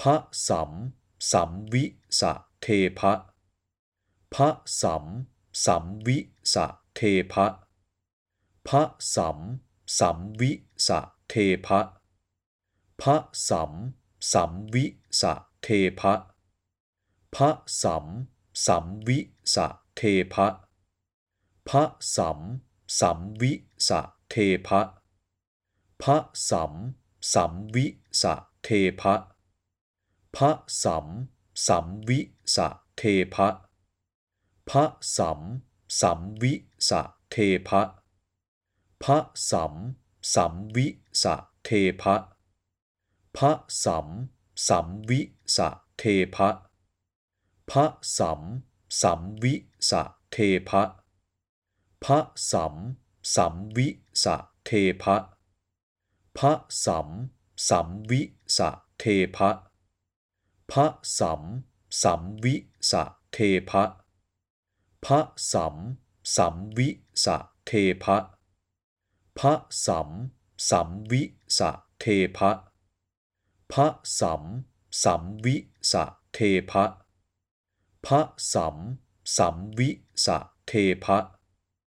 พระสัมสัมวิสะเทพะพระสัมสัมวิสะเทพะพระสัมสัมวิสะเทพะพระสัมสัมวิสะเทพะพระสัมสัมวิสะเทพะพระสัมสัมวิสะเทพะพระสัมสัมวิสะเทพะ พระสัมสัมวิสะเทพะพระสัมสัมวิสะเทพะพระสัมสัมวิสะเทพะพระสัมสัมวิสะเทพะพระสัมสัมวิสะเทพะพระสัมสัมวิสะเทพะพระสัมสัมวิสะเทพะ พระสัมสัมวิสะเทพะพระสัมสัมวิสะเทพะพระสัมสัมวิสะเทพะพระสัมสัมวิสะเทพะพระสัมสัมวิสะเทพะ